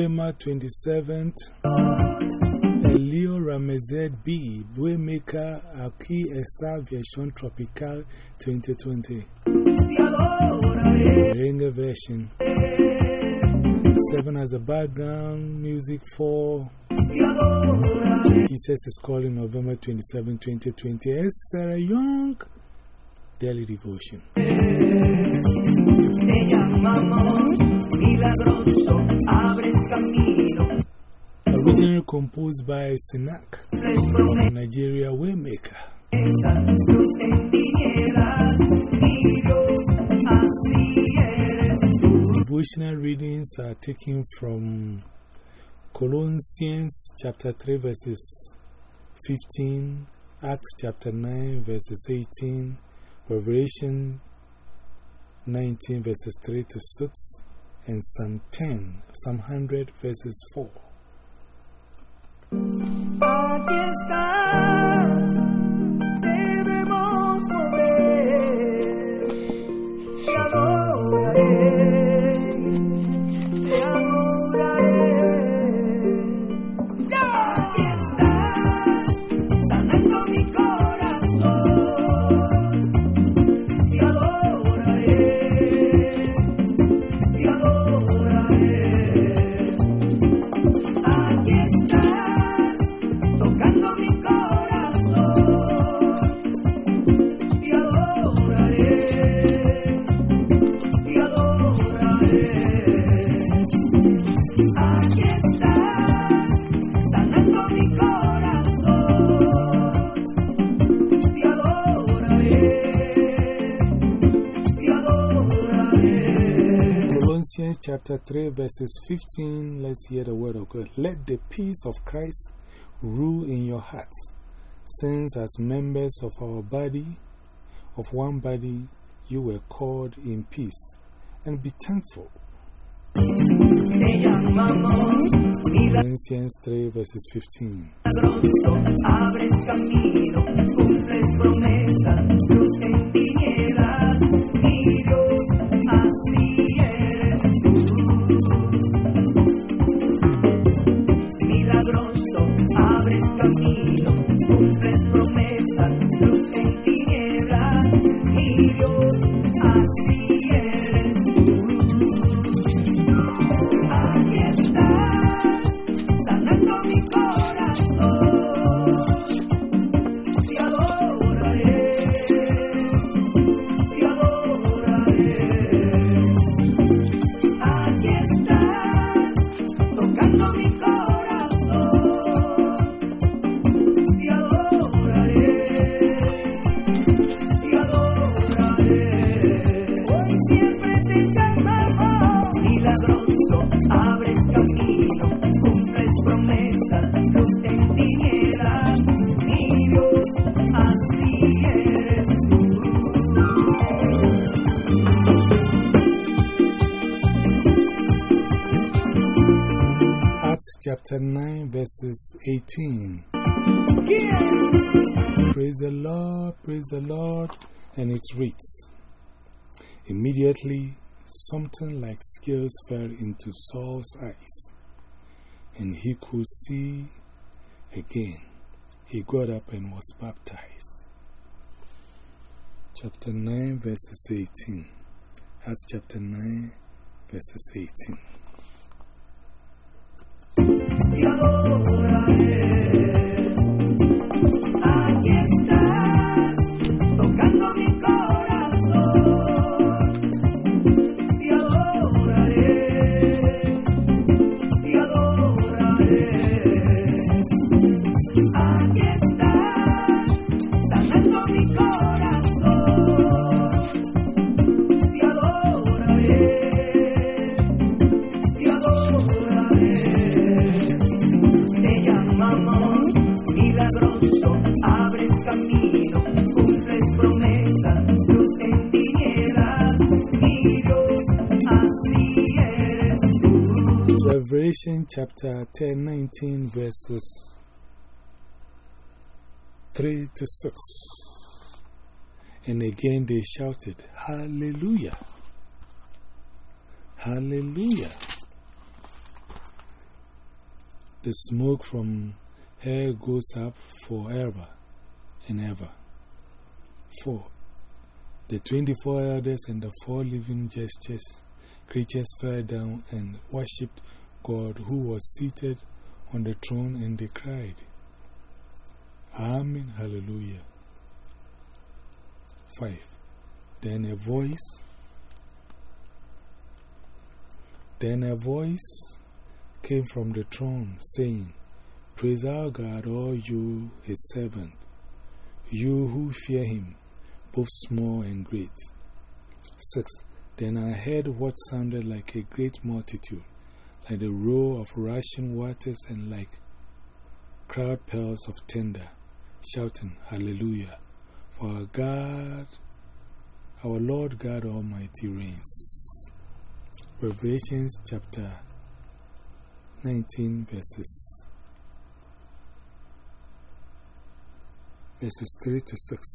November 27th, Leo Ramazet B, Waymaker, Aki Star Version Tropical 2020. Ringer version. 7 as a background music for Jesus is calling November 27, 2020 as Sarah Young Daily Devotion. Originally composed by Sinach, Nigeria Waymaker. Devotional readings are taken from Colossians chapter 3 verses 15, Acts chapter 9 verses 18, Revelation 19 verses 3 to 6, and Psalm 10, Psalm 100 verses 4. Chapter 3 verses 15. Let's hear the word of God. Let the peace of Christ rule in your hearts, since as members of our body, of one body, you were called in peace, and be thankful. Colossians 3 verses 15. Chapter 9 verses 18. Praise the Lord, praise the Lord, and it reads Immediately, something like scales fell into Saul's eyes, and he could see again. He got up and was baptized. Chapter 9, verses 18. Acts chapter 9, verses 18. Te adoraré. Revelation chapter 10, 19, verses 3 to 6. And again they shouted, Hallelujah! Hallelujah! The smoke from her goes up forever and ever. 4. The 24 elders and the four living gestures, creatures fell down and worshipped God who was seated on the throne and they cried, Amen, Hallelujah. 5. Then a voice, then a voice came from the throne saying, Praise our God, all you, his servant, you who fear him, both small and great. 6. Then I heard what sounded like a great multitude, like the roar of rushing waters and like crowd peals of thunder, shouting, Hallelujah! For our God, our Lord God Almighty reigns. Revelations chapter 19, verses, verses 3 to 6.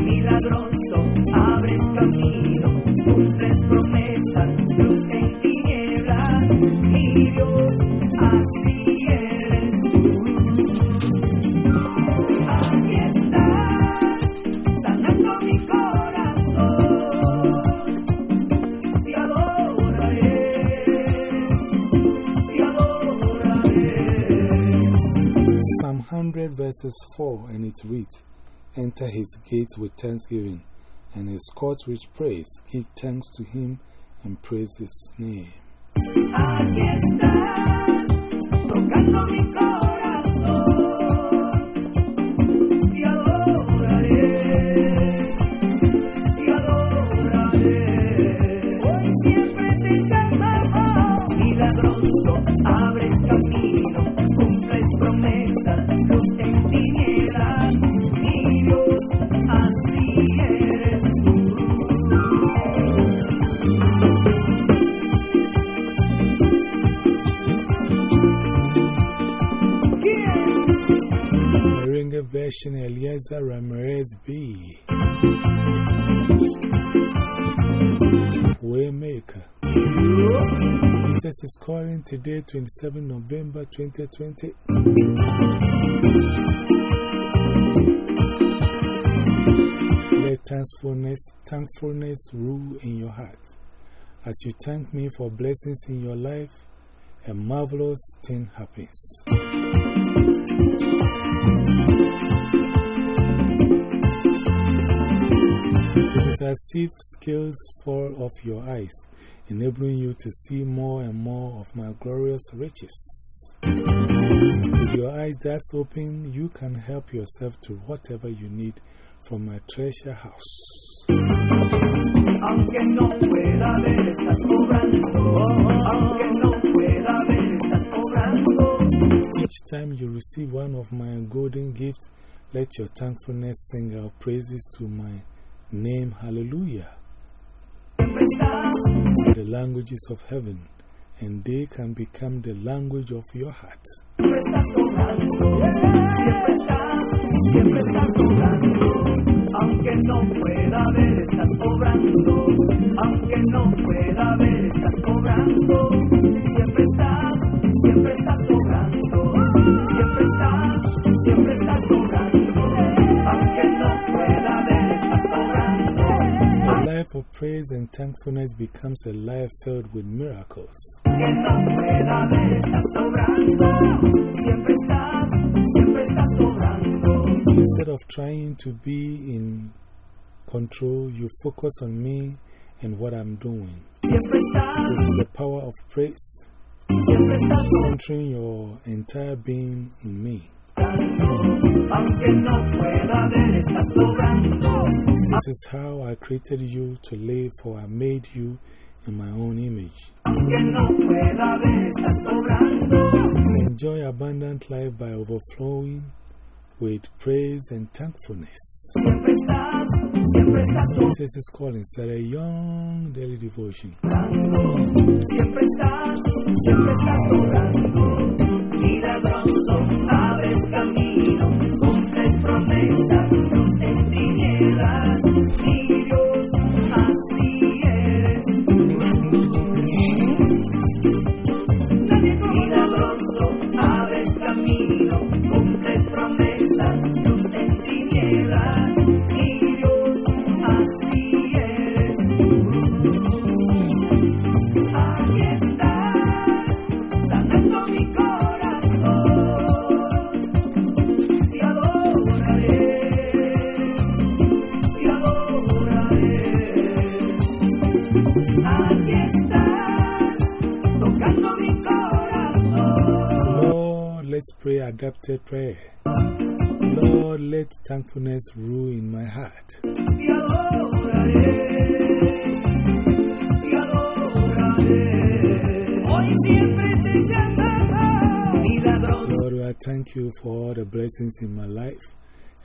Milagroso, abres camino, 100 verses 4 and it reads, Enter his gates with thanksgiving and his courts with praise. Give thanks to him and praise his name. Aquí estás, tocando mi corazón. Eliezer Ramirez B. Waymaker. Jesus is calling today, 27 November 2020. Let thankfulness, thankfulness rule in your heart. As you thank me for blessings in your life, a marvelous thing happens. It is as if scales fall off your eyes, enabling you to see more and more of my glorious riches. With your eyes thus open, you can help yourself to whatever you need from my treasure house. Aunque no pueda ver, estás cobrando. Aunque no pueda ver, estás cobrando. Each time you receive one of my golden gifts, let your thankfulness sing out praises to my name. Hallelujah. The languages of heaven, and they can become the language of your heart. siempre estás. Siempre estás. Siempre estás, praise and thankfulness becomes a life filled with miracles. Instead of trying to be in control, you focus on me and what I'm doing. This is the power of praise, centering your entire being in me. Sobrando. Aunque no pueda ver, estás sobrando. This is how I created you to live, for I made you in my own image. Aunque no pueda ver, estás sobrando. Enjoy abundant life by overflowing with praise and thankfulness. Siempre estás, siempre Jesus is calling, Sarah Young daily devotion. Siempre estás, siempre estás sobrando. Milagroso, abres camino, cumples promesas, let's pray adapted prayer. Lord, let thankfulness rule in my heart. Lord, I thank you for all the blessings in my life,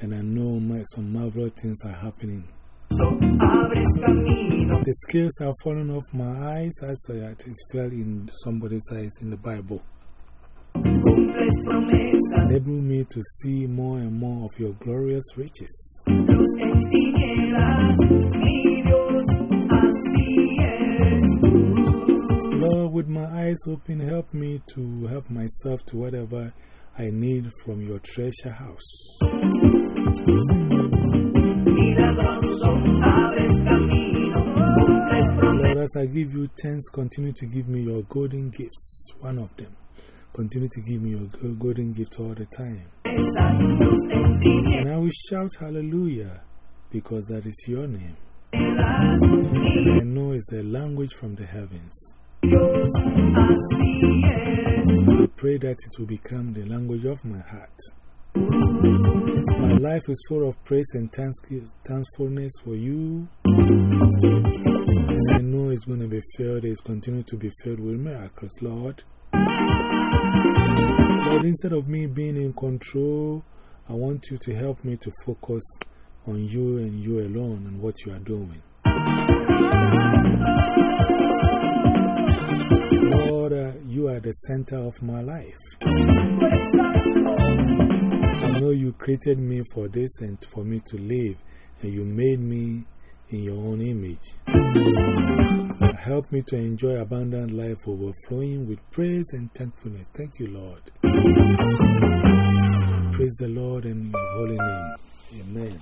and I know my, some marvelous things are happening. The scales are falling off my eyes as it fell in somebody's eyes in the Bible. Enable me to see more and more of your glorious riches. Lord, with my eyes open, help me to help myself to whatever I need from your treasure house. Lord, as I give you thanks, continue to give me your golden gifts, one of them. Continue to give me your golden gift all the time. And I will shout hallelujah because that is your name. I know it's the language from the heavens. I pray that it will become the language of my heart. My life is full of praise and thankfulness for you. And I know it's going to be filled, it's continuing to be filled with miracles, Lord. Lord, instead of me being in control, I want you to help me to focus on you and you alone and what you are doing. Lord, uh, you are the center of my life. I know you created me for this and for me to live, and you made me in your own image. Help me to enjoy abundant life overflowing with praise and thankfulness. Thank you, Lord. Praise the Lord in your holy name. Amen.